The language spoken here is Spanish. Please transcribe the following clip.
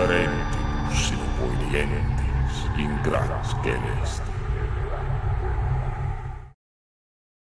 fe, parentibus in obedientes, in gras.